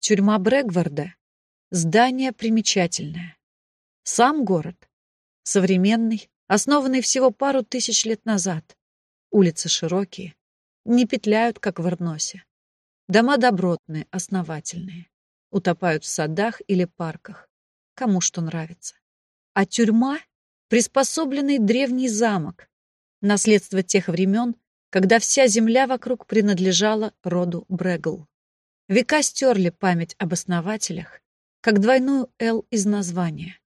Тюрьма Брэгварда — здание примечательное. Сам город — современный, основанный всего пару тысяч лет назад. Улицы широкие, не петляют, как в Арносе. Дома добротные, основательные. Утопают в садах или парках. Кому что нравится. А тюрьма — приспособленный древний замок. Наследство тех времен, когда вся земля вокруг принадлежала роду Брегл. Века стерли память об основателях, как двойную «Л» из названия.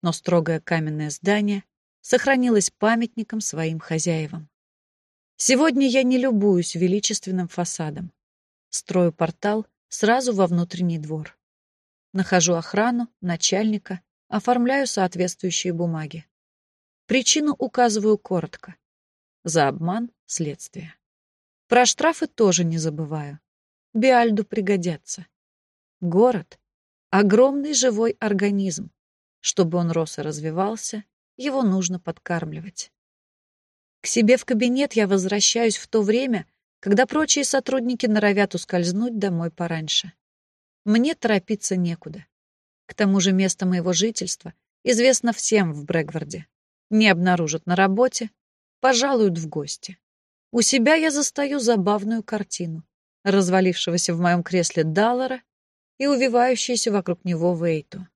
Но строгое каменное здание сохранилось памятником своим хозяевам. Сегодня я не любуюсь величественным фасадом. Строю портал сразу во внутренний двор. Нахожу охрану, начальника, оформляю соответствующие бумаги. Причину указываю коротко. За обман — следствие. Про штрафы тоже не забываю. Биальду пригодятся. Город — огромный живой организм. Чтобы он рос и развивался, его нужно подкармливать. К себе в кабинет я возвращаюсь в то время, когда прочие сотрудники норовят ускользнуть домой пораньше. Мне торопиться некуда. К тому же место моего жительства известно всем в Брэгварде. Не обнаружат на работе, пожалуют в гости. У себя я застаю забавную картину развалившегося в моем кресле Даллара и увивающуюся вокруг него Вейту.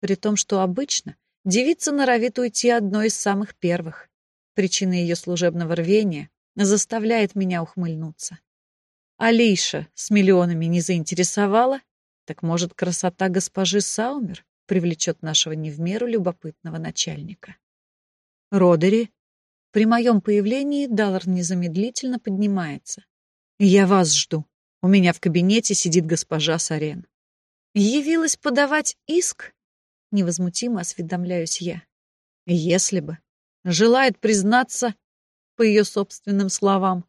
При том, что обычно девица норовит уйти одной из самых первых. Причина ее служебного рвения заставляет меня ухмыльнуться. Алиша с миллионами не заинтересовала, так может, красота госпожи Саумер привлечет нашего не в меру любопытного начальника. Родери. При моем появлении Даллар незамедлительно поднимается. «Я вас жду. У меня в кабинете сидит госпожа Сарен». «Явилась подавать иск?» Невозмутимо осведомляюсь я. «Если бы. Желает признаться, по ее собственным словам,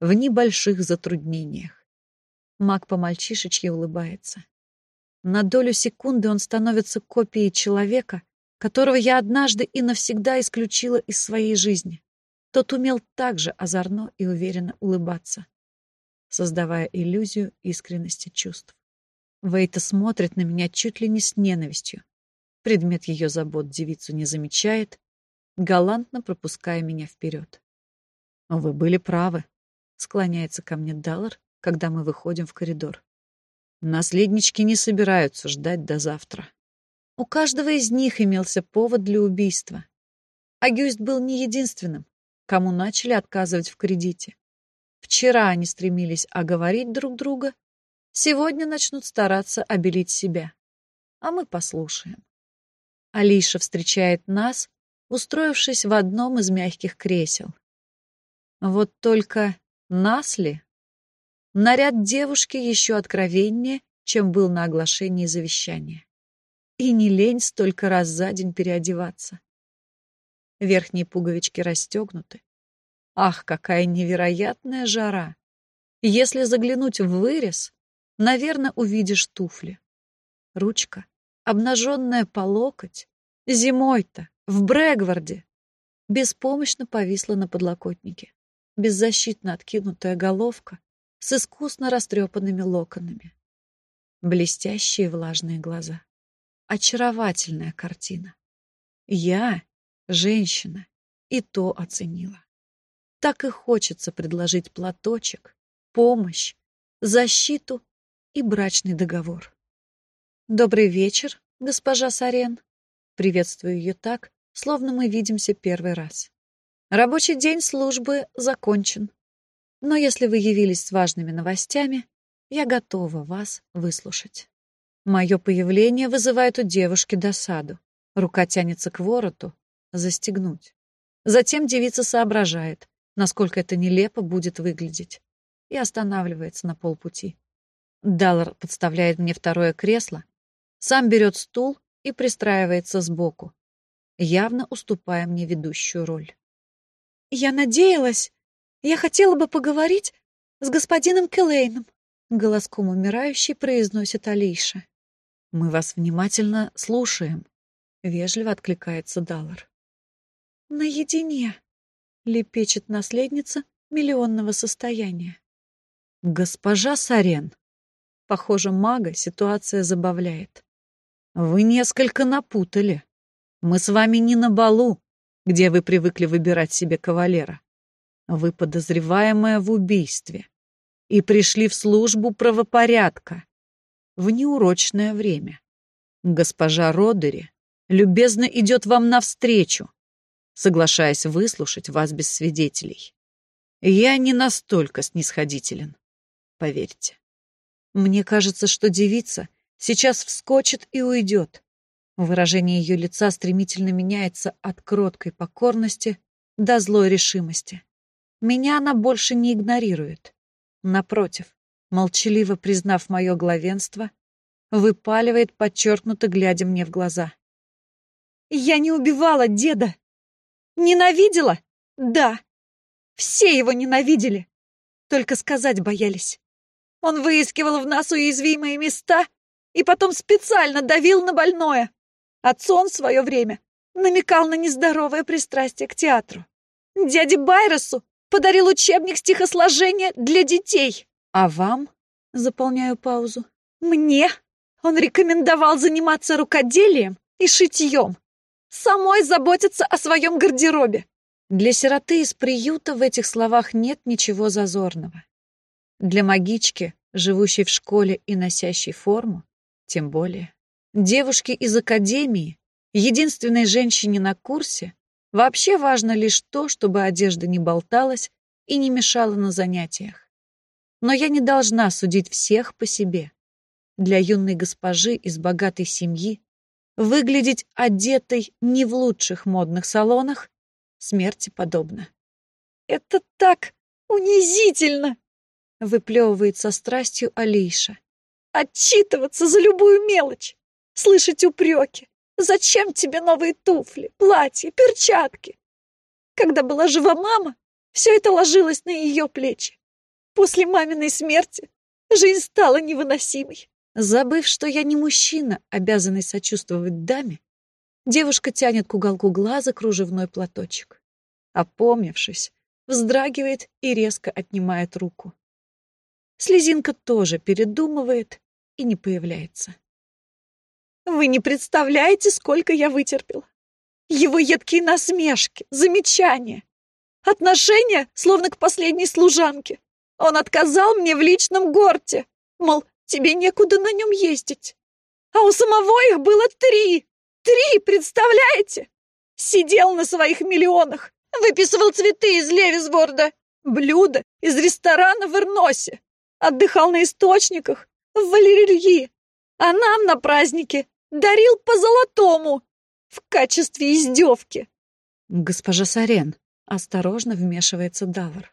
в небольших затруднениях». Маг по-мальчишечьи улыбается. На долю секунды он становится копией человека, которого я однажды и навсегда исключила из своей жизни. Тот умел так же озорно и уверенно улыбаться создавая иллюзию искренности чувств. Вейта смотрит на меня чуть ли не с ненавистью. Предмет ее забот девицу не замечает, галантно пропуская меня вперед. «Вы были правы», — склоняется ко мне Даллар, когда мы выходим в коридор. «Наследнички не собираются ждать до завтра». У каждого из них имелся повод для убийства. Агюст был не единственным, кому начали отказывать в кредите. Вчера они стремились оговорить друг друга, сегодня начнут стараться обелить себя. А мы послушаем. Алиша встречает нас, устроившись в одном из мягких кресел. Вот только нас ли? Наряд девушки еще откровеннее, чем был на оглашении завещания. И не лень столько раз за день переодеваться. Верхние пуговички расстегнуты, Ах, какая невероятная жара! Если заглянуть в вырез, наверное, увидишь туфли. Ручка, обнаженная по локоть, зимой-то, в Брэгварде, беспомощно повисла на подлокотнике, беззащитно откинутая головка с искусно растрепанными локонами. Блестящие влажные глаза. Очаровательная картина. Я, женщина, и то оценила. Так и хочется предложить платочек, помощь, защиту и брачный договор. «Добрый вечер, госпожа Сарен!» Приветствую ее так, словно мы видимся первый раз. Рабочий день службы закончен. Но если вы явились с важными новостями, я готова вас выслушать. Мое появление вызывает у девушки досаду. Рука тянется к вороту, застегнуть. Затем девица соображает насколько это нелепо будет выглядеть, и останавливается на полпути. Даллар подставляет мне второе кресло, сам берет стул и пристраивается сбоку, явно уступая мне ведущую роль. «Я надеялась, я хотела бы поговорить с господином Келейном», голоском умирающей произносит Алиша. «Мы вас внимательно слушаем», — вежливо откликается Даллар. «Наедине», лепечет наследница миллионного состояния. «Госпожа Сарен!» Похоже, мага ситуация забавляет. Вы несколько напутали. Мы с вами не на балу, где вы привыкли выбирать себе кавалера. Вы подозреваемая в убийстве и пришли в службу правопорядка в неурочное время. Госпожа Родери любезно идет вам навстречу, соглашаясь выслушать вас без свидетелей. Я не настолько снисходителен, поверьте. Мне кажется, что девица сейчас вскочит и уйдет. Выражение ее лица стремительно меняется от кроткой покорности до злой решимости. Меня она больше не игнорирует. Напротив, молчаливо признав мое главенство, выпаливает, подчеркнуто глядя мне в глаза. «Я не убивала деда! Ненавидела? Да! Все его ненавидели! Только сказать боялись. Он выискивал в нас уязвимые места и потом специально давил на больное. Отцон в свое время намекал на нездоровое пристрастие к театру. Дяде Байросу подарил учебник стихосложения для детей. А вам? Заполняю паузу. Мне? Он рекомендовал заниматься рукоделием и шитьем. Самой заботиться о своем гардеробе. Для сироты из приюта в этих словах нет ничего зазорного. Для магички, живущей в школе и носящей форму, тем более. Девушке из академии, единственной женщине на курсе, вообще важно лишь то, чтобы одежда не болталась и не мешала на занятиях. Но я не должна судить всех по себе. Для юной госпожи из богатой семьи выглядеть одетой не в лучших модных салонах смерти подобно. «Это так унизительно!» — выплевывает со страстью Алиша. «Отчитываться за любую мелочь, слышать упреки. Зачем тебе новые туфли, платья, перчатки? Когда была жива мама, все это ложилось на ее плечи. После маминой смерти жизнь стала невыносимой. Забыв, что я не мужчина, обязанный сочувствовать даме, девушка тянет к уголку глаза кружевной платочек. Опомнившись, вздрагивает и резко отнимает руку. Слезинка тоже передумывает и не появляется. Вы не представляете, сколько я вытерпел. Его едкие насмешки, замечания, отношения, словно к последней служанке. Он отказал мне в личном горте, мол, тебе некуда на нем ездить. А у самого их было три. Три, представляете? Сидел на своих миллионах, выписывал цветы из Левисборда, блюда из ресторана в Ирносе, отдыхал на источниках в Валерильи, а нам на празднике дарил по золотому в качестве издевки. Госпожа Сарен, осторожно вмешивается Давр.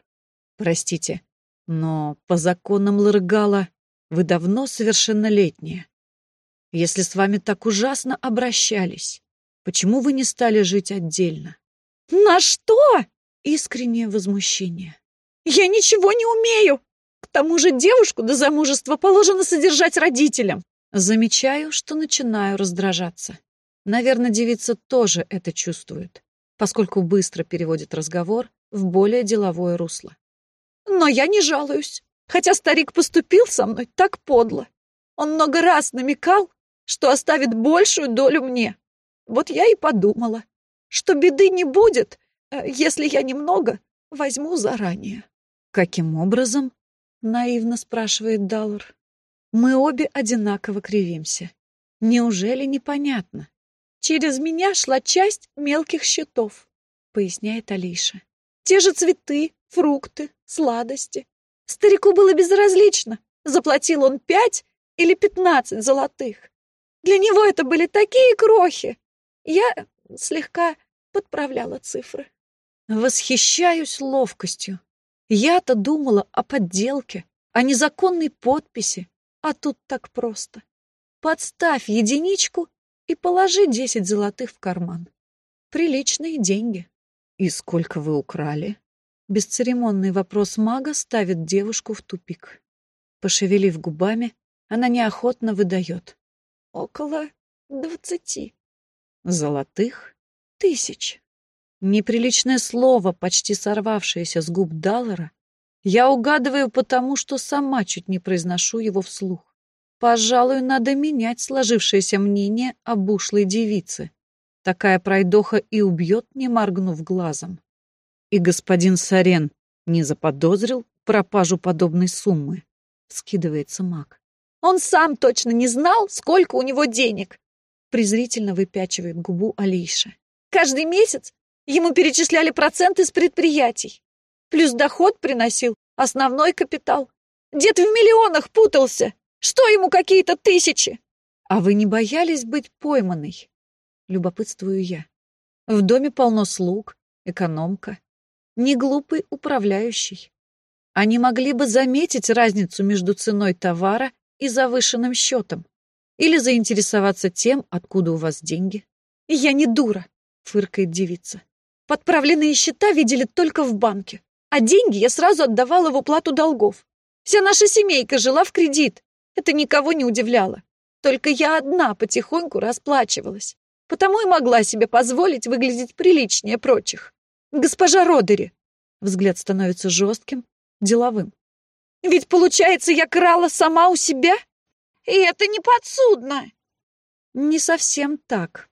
Простите, но по законам Лыргала вы давно совершеннолетняя. Если с вами так ужасно обращались, почему вы не стали жить отдельно? На что? Искреннее возмущение. Я ничего не умею. К тому же девушку до замужества положено содержать родителям. Замечаю, что начинаю раздражаться. Наверное, девица тоже это чувствует, поскольку быстро переводит разговор в более деловое русло. Но я не жалуюсь, хотя старик поступил со мной так подло. Он много раз намекал, что оставит большую долю мне. Вот я и подумала, что беды не будет, э, если я немного возьму заранее. «Каким образом?» — наивно спрашивает Даллар. Мы обе одинаково кривимся. Неужели непонятно? Через меня шла часть мелких счетов, поясняет Алиша. Те же цветы, фрукты, сладости. Старику было безразлично, заплатил он пять или пятнадцать золотых. Для него это были такие крохи. Я слегка подправляла цифры. Восхищаюсь ловкостью. Я-то думала о подделке, о незаконной подписи, а тут так просто. Подставь единичку и положи десять золотых в карман. Приличные деньги. И сколько вы украли? Бесцеремонный вопрос мага ставит девушку в тупик. Пошевелив губами, она неохотно выдает. Около двадцати. Золотых? Тысяч. Неприличное слово, почти сорвавшееся с губ Даллара, я угадываю потому, что сама чуть не произношу его вслух. Пожалуй, надо менять сложившееся мнение об ушлой девице. Такая пройдоха и убьет, не моргнув глазом. И господин Сарен не заподозрил пропажу подобной суммы. Скидывается маг. Он сам точно не знал, сколько у него денег. Презрительно выпячивает губу Алиша. Каждый месяц ему перечисляли проценты с предприятий. Плюс доход приносил основной капитал. Дед в миллионах путался. Что ему какие-то тысячи? А вы не боялись быть пойманной? Любопытствую я. В доме полно слуг, экономка. Не глупый управляющий. Они могли бы заметить разницу между ценой товара и завышенным счетом. Или заинтересоваться тем, откуда у вас деньги. «Я не дура», — фыркает девица. «Подправленные счета видели только в банке, а деньги я сразу отдавала в уплату долгов. Вся наша семейка жила в кредит. Это никого не удивляло. Только я одна потихоньку расплачивалась. Потому и могла себе позволить выглядеть приличнее прочих. Госпожа Родери. Взгляд становится жестким, деловым. Ведь, получается, я крала сама у себя? И это не подсудно. Не совсем так,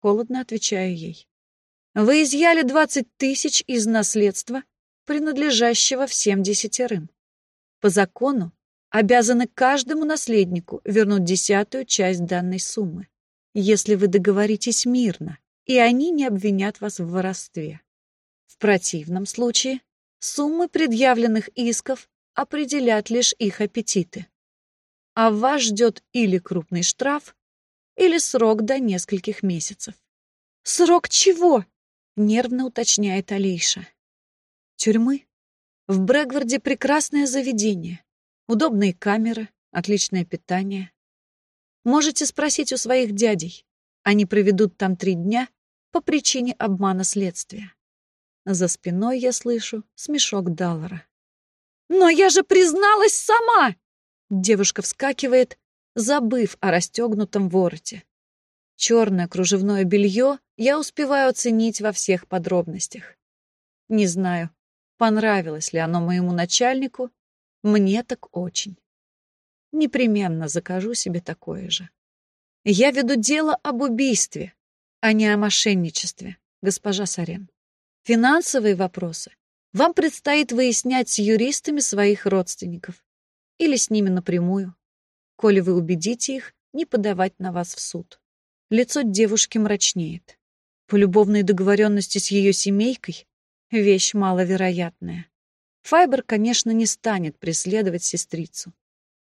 холодно отвечаю ей. Вы изъяли двадцать тысяч из наследства, принадлежащего всем десятерым. По закону обязаны каждому наследнику вернуть десятую часть данной суммы, если вы договоритесь мирно, и они не обвинят вас в воровстве. В противном случае суммы предъявленных исков определят лишь их аппетиты. А вас ждет или крупный штраф, или срок до нескольких месяцев. «Срок чего?» — нервно уточняет Алиша. «Тюрьмы. В Брэгварде прекрасное заведение, удобные камеры, отличное питание. Можете спросить у своих дядей. Они проведут там три дня по причине обмана следствия. За спиной я слышу смешок Даллара. «Но я же призналась сама!» Девушка вскакивает, забыв о расстегнутом вороте. Черное кружевное белье я успеваю оценить во всех подробностях. Не знаю, понравилось ли оно моему начальнику, мне так очень. Непременно закажу себе такое же. Я веду дело об убийстве, а не о мошенничестве, госпожа Сарен. Финансовые вопросы вам предстоит выяснять с юристами своих родственников или с ними напрямую, коли вы убедите их не подавать на вас в суд. Лицо девушки мрачнеет. По любовной договоренности с ее семейкой — вещь маловероятная. Файбер, конечно, не станет преследовать сестрицу.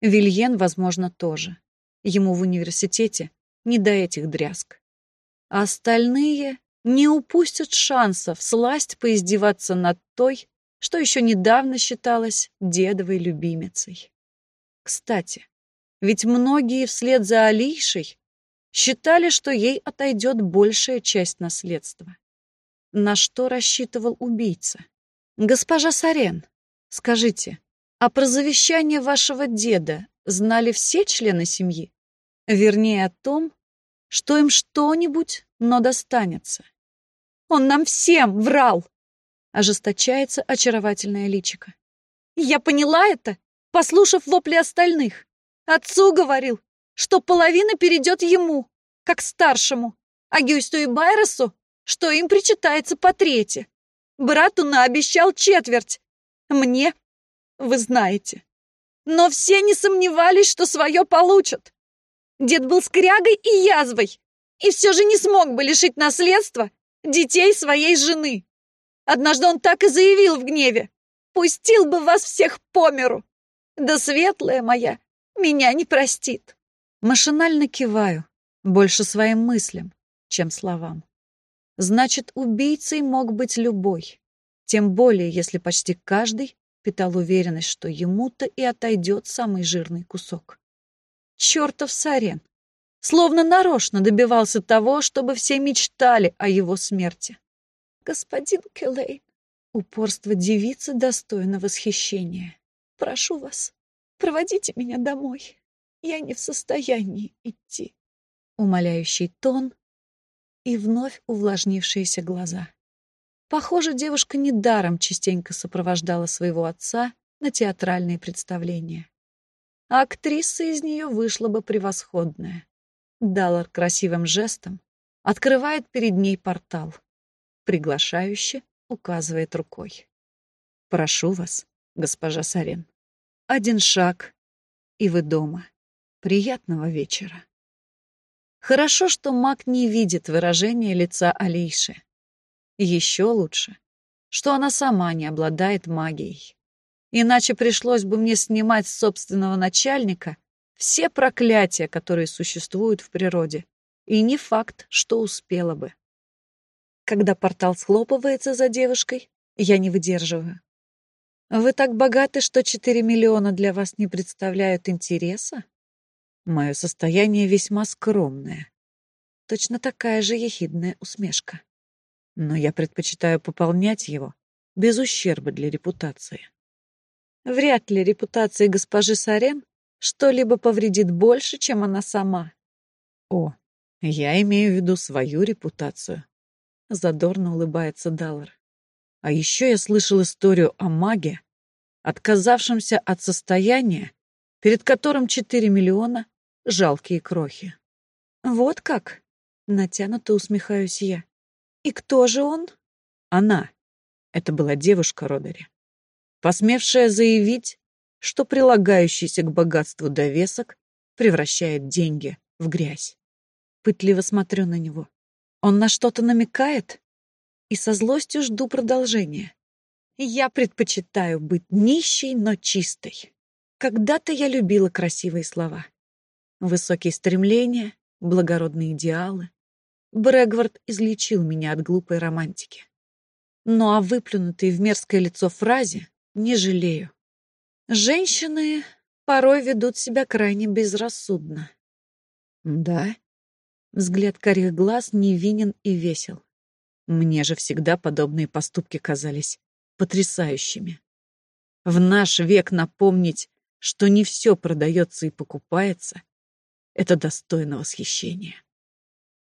Вильен, возможно, тоже. Ему в университете не до этих дрязг. А остальные не упустят шансов сласть поиздеваться над той, что еще недавно считалась дедовой любимицей. Кстати, ведь многие вслед за Алишей считали, что ей отойдет большая часть наследства. На что рассчитывал убийца? Госпожа Сарен, скажите, а про завещание вашего деда знали все члены семьи? Вернее, о том, что им что-нибудь, но достанется. Он нам всем врал!» Ожесточается очаровательная личика. «Я поняла это, послушав вопли остальных. Отцу говорил, что половина перейдет ему, как старшему, а Гюсту и Байросу, что им причитается по трети. Брату наобещал четверть. Мне, вы знаете. Но все не сомневались, что свое получат. Дед был скрягой и язвой, и все же не смог бы лишить наследства детей своей жены. Однажды он так и заявил в гневе. «Пустил бы вас всех по миру! Да светлая моя меня не простит!» Машинально киваю, больше своим мыслям, чем словам. Значит, убийцей мог быть любой. Тем более, если почти каждый питал уверенность, что ему-то и отойдет самый жирный кусок. Чертов Сарен! Словно нарочно добивался того, чтобы все мечтали о его смерти. «Господин Келлейн, упорство девицы достойно восхищения. Прошу вас, проводите меня домой. Я не в состоянии идти». Умоляющий тон и вновь увлажнившиеся глаза. Похоже, девушка недаром частенько сопровождала своего отца на театральные представления. а актриса из нее вышла бы превосходная. Даллар красивым жестом открывает перед ней портал. Приглашающе указывает рукой. «Прошу вас, госпожа Сарен. Один шаг, и вы дома. Приятного вечера». Хорошо, что маг не видит выражения лица Алиши. Еще лучше, что она сама не обладает магией. Иначе пришлось бы мне снимать собственного начальника все проклятия, которые существуют в природе. И не факт, что успела бы. Когда портал схлопывается за девушкой, я не выдерживаю. Вы так богаты, что 4 миллиона для вас не представляют интереса? Мое состояние весьма скромное. Точно такая же ехидная усмешка. Но я предпочитаю пополнять его без ущерба для репутации. Вряд ли репутации госпожи Сарен что-либо повредит больше, чем она сама. О, я имею в виду свою репутацию. Задорно улыбается Даллар. А еще я слышал историю о маге, отказавшемся от состояния, перед которым 4 миллиона — жалкие крохи. Вот как? Натянуто усмехаюсь я. И кто же он? Она. Это была девушка Родари посмевшая заявить, что прилагающийся к богатству довесок превращает деньги в грязь. Пытливо смотрю на него. Он на что-то намекает? И со злостью жду продолжения. Я предпочитаю быть нищей, но чистой. Когда-то я любила красивые слова. Высокие стремления, благородные идеалы. Брэгвард излечил меня от глупой романтики. Ну а выплюнутые в мерзкое лицо фразе не жалею. Женщины порой ведут себя крайне безрассудно. Да? Взгляд карих глаз невинен и весел. Мне же всегда подобные поступки казались потрясающими. В наш век напомнить, что не все продается и покупается, это достойно восхищения.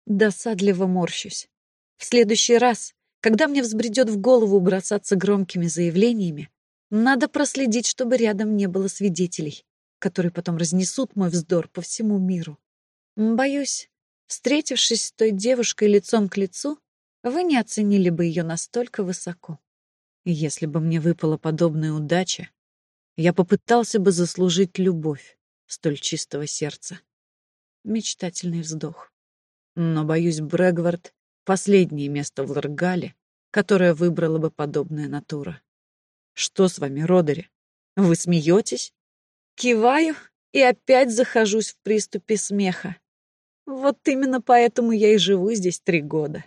Досадливо морщусь. В следующий раз, когда мне взбредет в голову бросаться громкими заявлениями, надо проследить, чтобы рядом не было свидетелей, которые потом разнесут мой вздор по всему миру. Боюсь, встретившись с той девушкой лицом к лицу, вы не оценили бы ее настолько высоко. Если бы мне выпала подобная удача, я попытался бы заслужить любовь столь чистого сердца. Мечтательный вздох. Но, боюсь, Брэгвард — последнее место в Ларгале, которое выбрала бы подобная натура. Что с вами, Родери? Вы смеетесь? Киваю и опять захожусь в приступе смеха. Вот именно поэтому я и живу здесь три года.